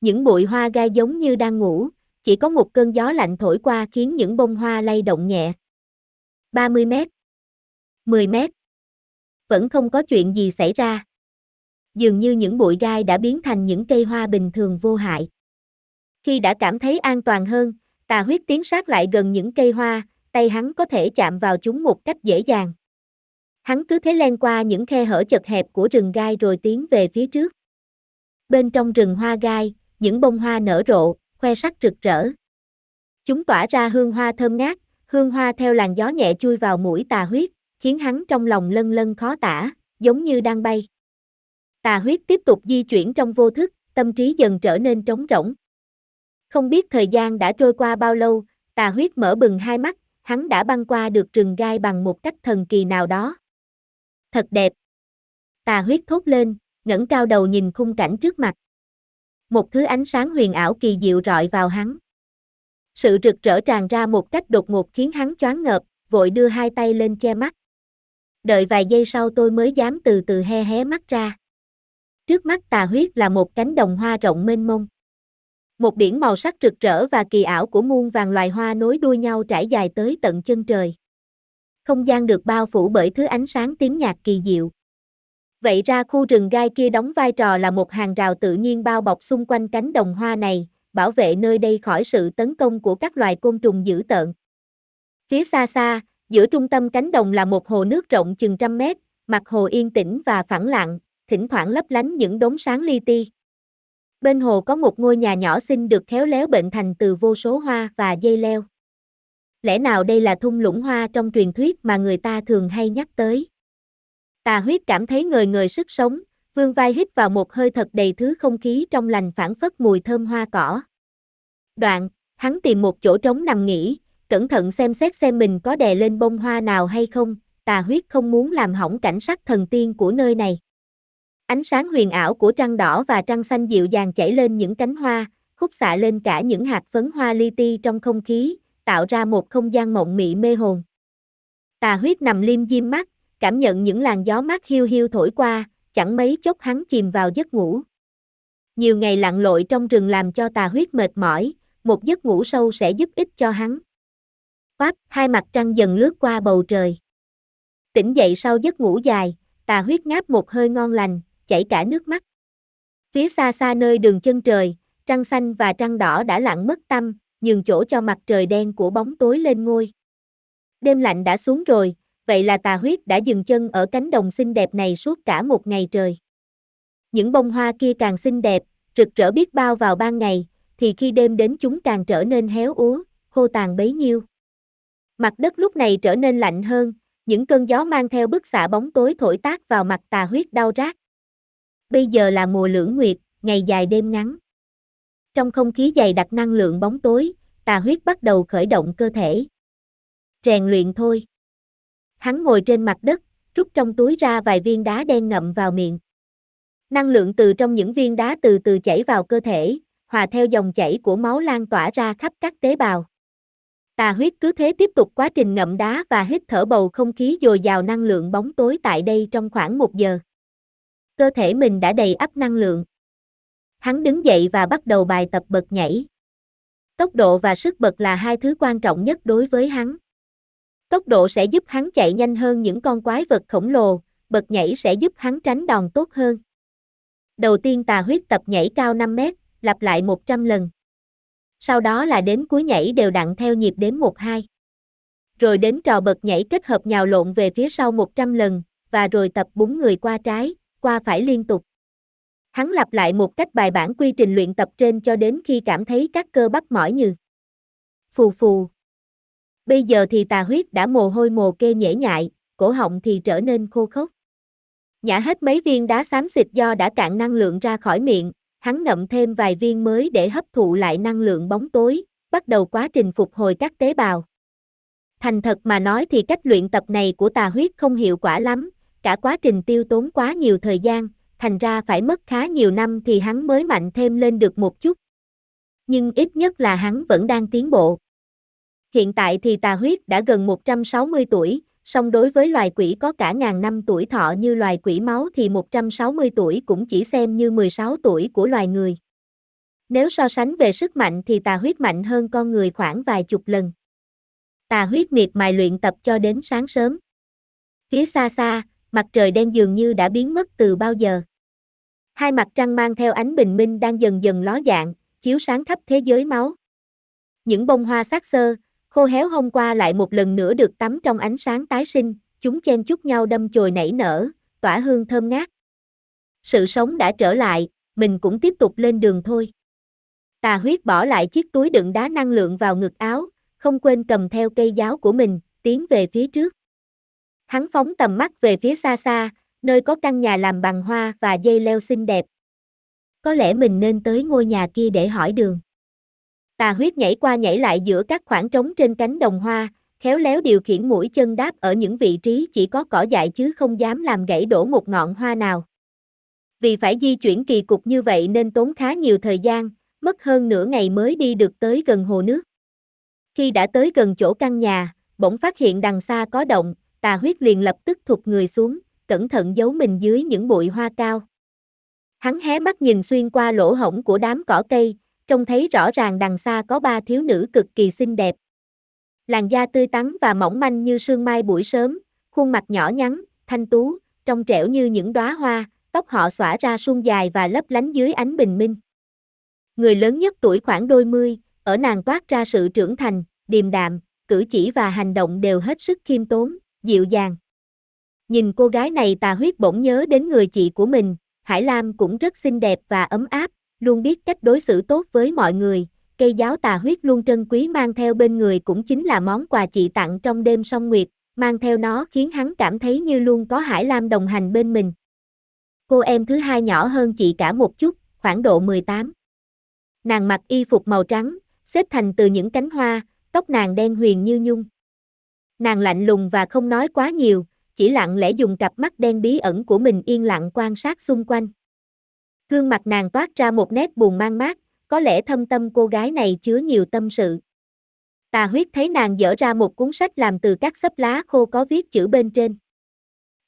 Những bụi hoa gai giống như đang ngủ, chỉ có một cơn gió lạnh thổi qua khiến những bông hoa lay động nhẹ. 30 mét, 10 mét, vẫn không có chuyện gì xảy ra. Dường như những bụi gai đã biến thành những cây hoa bình thường vô hại. Khi đã cảm thấy an toàn hơn, tà huyết tiến sát lại gần những cây hoa, tay hắn có thể chạm vào chúng một cách dễ dàng. Hắn cứ thế len qua những khe hở chật hẹp của rừng gai rồi tiến về phía trước. Bên trong rừng hoa gai, những bông hoa nở rộ, khoe sắc rực rỡ. Chúng tỏa ra hương hoa thơm ngát, hương hoa theo làn gió nhẹ chui vào mũi tà huyết, khiến hắn trong lòng lân lân khó tả, giống như đang bay. Tà huyết tiếp tục di chuyển trong vô thức, tâm trí dần trở nên trống rỗng. Không biết thời gian đã trôi qua bao lâu, tà huyết mở bừng hai mắt, hắn đã băng qua được rừng gai bằng một cách thần kỳ nào đó. Thật đẹp. Tà huyết thốt lên, ngẩng cao đầu nhìn khung cảnh trước mặt. Một thứ ánh sáng huyền ảo kỳ diệu rọi vào hắn. Sự rực rỡ tràn ra một cách đột ngột khiến hắn choáng ngợp, vội đưa hai tay lên che mắt. Đợi vài giây sau tôi mới dám từ từ he hé mắt ra. Trước mắt tà huyết là một cánh đồng hoa rộng mênh mông. Một biển màu sắc rực rỡ và kỳ ảo của muôn vàng loài hoa nối đuôi nhau trải dài tới tận chân trời. Không gian được bao phủ bởi thứ ánh sáng tím nhạt kỳ diệu. Vậy ra khu rừng gai kia đóng vai trò là một hàng rào tự nhiên bao bọc xung quanh cánh đồng hoa này, bảo vệ nơi đây khỏi sự tấn công của các loài côn trùng dữ tợn. Phía xa xa, giữa trung tâm cánh đồng là một hồ nước rộng chừng trăm mét, mặt hồ yên tĩnh và phẳng lặng, thỉnh thoảng lấp lánh những đốm sáng li ti. Bên hồ có một ngôi nhà nhỏ xinh được khéo léo bệnh thành từ vô số hoa và dây leo. Lẽ nào đây là thung lũng hoa trong truyền thuyết mà người ta thường hay nhắc tới? Tà huyết cảm thấy ngời ngời sức sống, vương vai hít vào một hơi thật đầy thứ không khí trong lành phản phất mùi thơm hoa cỏ. Đoạn, hắn tìm một chỗ trống nằm nghỉ, cẩn thận xem xét xem mình có đè lên bông hoa nào hay không, tà huyết không muốn làm hỏng cảnh sắc thần tiên của nơi này. Ánh sáng huyền ảo của trăng đỏ và trăng xanh dịu dàng chảy lên những cánh hoa, khúc xạ lên cả những hạt phấn hoa li ti trong không khí, tạo ra một không gian mộng mị mê hồn. Tà huyết nằm liêm diêm mắt, cảm nhận những làn gió mát hiu hiu thổi qua, chẳng mấy chốc hắn chìm vào giấc ngủ. Nhiều ngày lặn lội trong rừng làm cho tà huyết mệt mỏi, một giấc ngủ sâu sẽ giúp ích cho hắn. Quát, hai mặt trăng dần lướt qua bầu trời. Tỉnh dậy sau giấc ngủ dài, tà huyết ngáp một hơi ngon lành, chảy cả nước mắt. Phía xa xa nơi đường chân trời, trăng xanh và trăng đỏ đã lặn mất tâm, nhường chỗ cho mặt trời đen của bóng tối lên ngôi. Đêm lạnh đã xuống rồi, vậy là tà huyết đã dừng chân ở cánh đồng xinh đẹp này suốt cả một ngày trời. Những bông hoa kia càng xinh đẹp, rực rỡ biết bao vào ban ngày, thì khi đêm đến chúng càng trở nên héo úa, khô tàn bấy nhiêu. Mặt đất lúc này trở nên lạnh hơn, những cơn gió mang theo bức xạ bóng tối thổi tác vào mặt tà huyết đau rát. Bây giờ là mùa lưỡng nguyệt, ngày dài đêm ngắn. Trong không khí dày đặc năng lượng bóng tối, tà huyết bắt đầu khởi động cơ thể. Rèn luyện thôi. Hắn ngồi trên mặt đất, rút trong túi ra vài viên đá đen ngậm vào miệng. Năng lượng từ trong những viên đá từ từ chảy vào cơ thể, hòa theo dòng chảy của máu lan tỏa ra khắp các tế bào. Tà huyết cứ thế tiếp tục quá trình ngậm đá và hít thở bầu không khí dồi dào năng lượng bóng tối tại đây trong khoảng một giờ. Cơ thể mình đã đầy ắp năng lượng. Hắn đứng dậy và bắt đầu bài tập bật nhảy. Tốc độ và sức bật là hai thứ quan trọng nhất đối với hắn. Tốc độ sẽ giúp hắn chạy nhanh hơn những con quái vật khổng lồ, bật nhảy sẽ giúp hắn tránh đòn tốt hơn. Đầu tiên tà huyết tập nhảy cao 5 mét, lặp lại 100 lần. Sau đó là đến cuối nhảy đều đặn theo nhịp đếm 1-2. Rồi đến trò bật nhảy kết hợp nhào lộn về phía sau 100 lần, và rồi tập búng người qua trái, qua phải liên tục. Hắn lặp lại một cách bài bản quy trình luyện tập trên cho đến khi cảm thấy các cơ bắp mỏi như phù phù. Bây giờ thì tà huyết đã mồ hôi mồ kê nhễ nhại, cổ họng thì trở nên khô khốc. Nhả hết mấy viên đá xám xịt do đã cạn năng lượng ra khỏi miệng, hắn ngậm thêm vài viên mới để hấp thụ lại năng lượng bóng tối, bắt đầu quá trình phục hồi các tế bào. Thành thật mà nói thì cách luyện tập này của tà huyết không hiệu quả lắm, cả quá trình tiêu tốn quá nhiều thời gian, thành ra phải mất khá nhiều năm thì hắn mới mạnh thêm lên được một chút. Nhưng ít nhất là hắn vẫn đang tiến bộ. Hiện tại thì tà huyết đã gần 160 tuổi, song đối với loài quỷ có cả ngàn năm tuổi thọ như loài quỷ máu thì 160 tuổi cũng chỉ xem như 16 tuổi của loài người. Nếu so sánh về sức mạnh thì tà huyết mạnh hơn con người khoảng vài chục lần. Tà huyết miệt mài luyện tập cho đến sáng sớm. Phía xa xa, mặt trời đen dường như đã biến mất từ bao giờ. Hai mặt trăng mang theo ánh bình minh đang dần dần ló dạng, chiếu sáng khắp thế giới máu. Những bông hoa sắc sơ, khô héo hôm qua lại một lần nữa được tắm trong ánh sáng tái sinh, chúng chen chúc nhau đâm chồi nảy nở, tỏa hương thơm ngát. Sự sống đã trở lại, mình cũng tiếp tục lên đường thôi. Tà huyết bỏ lại chiếc túi đựng đá năng lượng vào ngực áo, không quên cầm theo cây giáo của mình, tiến về phía trước. Hắn phóng tầm mắt về phía xa xa, nơi có căn nhà làm bằng hoa và dây leo xinh đẹp. Có lẽ mình nên tới ngôi nhà kia để hỏi đường. Tà huyết nhảy qua nhảy lại giữa các khoảng trống trên cánh đồng hoa, khéo léo điều khiển mũi chân đáp ở những vị trí chỉ có cỏ dại chứ không dám làm gãy đổ một ngọn hoa nào. Vì phải di chuyển kỳ cục như vậy nên tốn khá nhiều thời gian, mất hơn nửa ngày mới đi được tới gần hồ nước. Khi đã tới gần chỗ căn nhà, bỗng phát hiện đằng xa có động, tà huyết liền lập tức thụt người xuống, cẩn thận giấu mình dưới những bụi hoa cao. Hắn hé mắt nhìn xuyên qua lỗ hổng của đám cỏ cây, trông thấy rõ ràng đằng xa có ba thiếu nữ cực kỳ xinh đẹp. Làn da tươi tắn và mỏng manh như sương mai buổi sớm, khuôn mặt nhỏ nhắn, thanh tú, trong trẻo như những đóa hoa, tóc họ xõa ra suôn dài và lấp lánh dưới ánh bình minh. Người lớn nhất tuổi khoảng đôi mươi, ở nàng toát ra sự trưởng thành, điềm đạm, cử chỉ và hành động đều hết sức khiêm tốn, dịu dàng. Nhìn cô gái này tà huyết bỗng nhớ đến người chị của mình, Hải Lam cũng rất xinh đẹp và ấm áp, luôn biết cách đối xử tốt với mọi người, cây giáo tà huyết luôn trân quý mang theo bên người cũng chính là món quà chị tặng trong đêm song nguyệt, mang theo nó khiến hắn cảm thấy như luôn có Hải Lam đồng hành bên mình. Cô em thứ hai nhỏ hơn chị cả một chút, khoảng độ 18. Nàng mặc y phục màu trắng, xếp thành từ những cánh hoa, tóc nàng đen huyền như nhung. Nàng lạnh lùng và không nói quá nhiều, chỉ lặng lẽ dùng cặp mắt đen bí ẩn của mình yên lặng quan sát xung quanh. Gương mặt nàng toát ra một nét buồn mang mát, có lẽ thâm tâm cô gái này chứa nhiều tâm sự. Tà huyết thấy nàng dở ra một cuốn sách làm từ các xấp lá khô có viết chữ bên trên.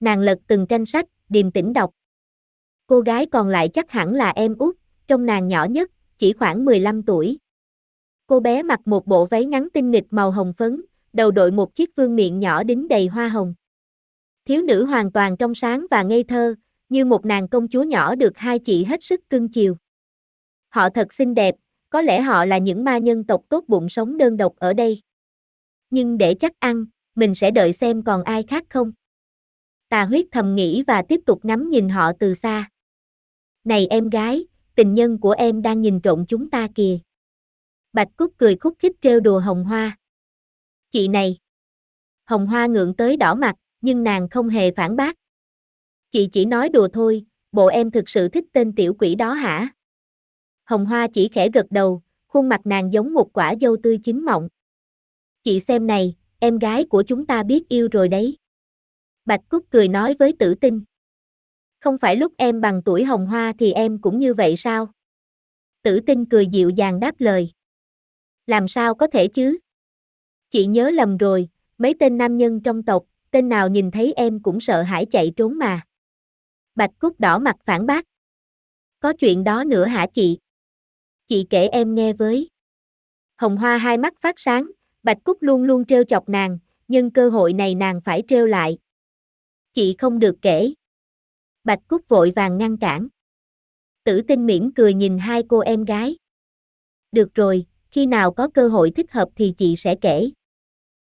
Nàng lật từng tranh sách, điềm tĩnh đọc. Cô gái còn lại chắc hẳn là em út, trong nàng nhỏ nhất, chỉ khoảng 15 tuổi. Cô bé mặc một bộ váy ngắn tinh nghịch màu hồng phấn, đầu đội một chiếc vương miệng nhỏ đính đầy hoa hồng. Thiếu nữ hoàn toàn trong sáng và ngây thơ, như một nàng công chúa nhỏ được hai chị hết sức cưng chiều. Họ thật xinh đẹp, có lẽ họ là những ma nhân tộc tốt bụng sống đơn độc ở đây. Nhưng để chắc ăn, mình sẽ đợi xem còn ai khác không. Tà huyết thầm nghĩ và tiếp tục ngắm nhìn họ từ xa. Này em gái, tình nhân của em đang nhìn trộm chúng ta kìa. Bạch Cúc cười khúc khích trêu đùa Hồng Hoa. Chị này. Hồng Hoa ngượng tới đỏ mặt, nhưng nàng không hề phản bác. Chị chỉ nói đùa thôi, bộ em thực sự thích tên tiểu quỷ đó hả? Hồng Hoa chỉ khẽ gật đầu, khuôn mặt nàng giống một quả dâu tươi chín mọng. Chị xem này, em gái của chúng ta biết yêu rồi đấy. Bạch Cúc cười nói với tử tinh. Không phải lúc em bằng tuổi Hồng Hoa thì em cũng như vậy sao? Tử tinh cười dịu dàng đáp lời. Làm sao có thể chứ? Chị nhớ lầm rồi, mấy tên nam nhân trong tộc, tên nào nhìn thấy em cũng sợ hãi chạy trốn mà. Bạch Cúc đỏ mặt phản bác. Có chuyện đó nữa hả chị? Chị kể em nghe với. Hồng Hoa hai mắt phát sáng, Bạch Cúc luôn luôn trêu chọc nàng, nhưng cơ hội này nàng phải trêu lại. Chị không được kể. Bạch Cúc vội vàng ngăn cản. Tử tinh mỉm cười nhìn hai cô em gái. Được rồi, khi nào có cơ hội thích hợp thì chị sẽ kể.